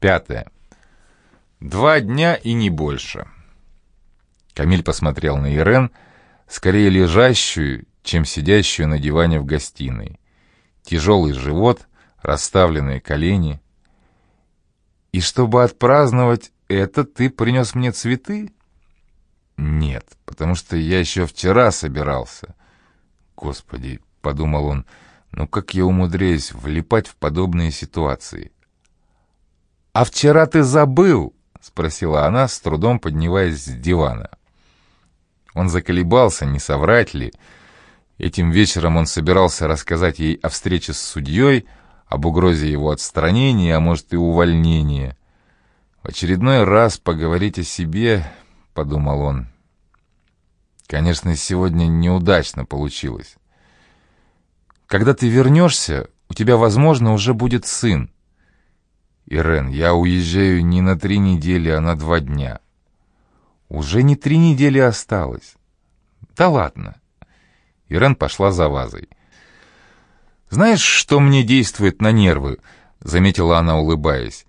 Пятое. Два дня и не больше. Камиль посмотрел на Ирен, скорее лежащую, чем сидящую на диване в гостиной. Тяжелый живот, расставленные колени. «И чтобы отпраздновать это, ты принес мне цветы?» «Нет, потому что я еще вчера собирался». «Господи», — подумал он, — «ну как я умудряюсь влипать в подобные ситуации?» «А вчера ты забыл?» — спросила она, с трудом поднимаясь с дивана. Он заколебался, не соврать ли. Этим вечером он собирался рассказать ей о встрече с судьей, об угрозе его отстранения, а может и увольнения. В очередной раз поговорить о себе, — подумал он. Конечно, сегодня неудачно получилось. Когда ты вернешься, у тебя, возможно, уже будет сын. Ирен, я уезжаю не на три недели, а на два дня. Уже не три недели осталось. Да ладно. Ирен пошла за вазой. «Знаешь, что мне действует на нервы?» — заметила она, улыбаясь.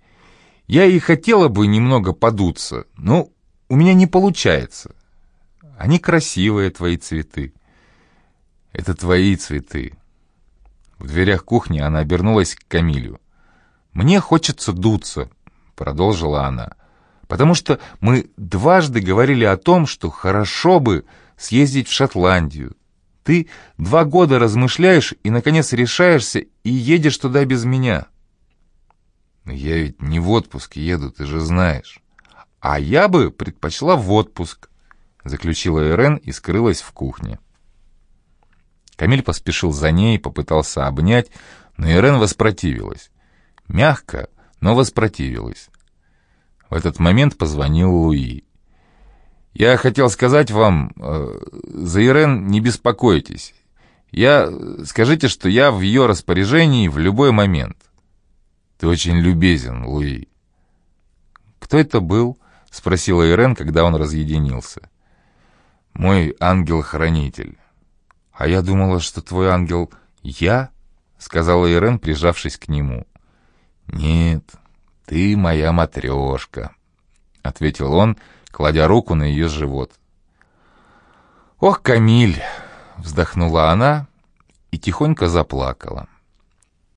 «Я и хотела бы немного подуться, но у меня не получается. Они красивые, твои цветы». «Это твои цветы». В дверях кухни она обернулась к Камилю. «Мне хочется дуться», — продолжила она, «потому что мы дважды говорили о том, что хорошо бы съездить в Шотландию. Ты два года размышляешь и, наконец, решаешься и едешь туда без меня». «Я ведь не в отпуск еду, ты же знаешь». «А я бы предпочла в отпуск», — заключила Эрен и скрылась в кухне. Камиль поспешил за ней, попытался обнять, но Ирен воспротивилась. Мягко, но воспротивилась. В этот момент позвонил Луи. «Я хотел сказать вам, э, за не беспокойтесь. Я... Скажите, что я в ее распоряжении в любой момент». «Ты очень любезен, Луи». «Кто это был?» — спросила Ирен, когда он разъединился. «Мой ангел-хранитель». «А я думала, что твой ангел — я?» — сказала Ирен, прижавшись к нему. «Нет, ты моя матрешка», — ответил он, кладя руку на ее живот. «Ох, Камиль!» — вздохнула она и тихонько заплакала.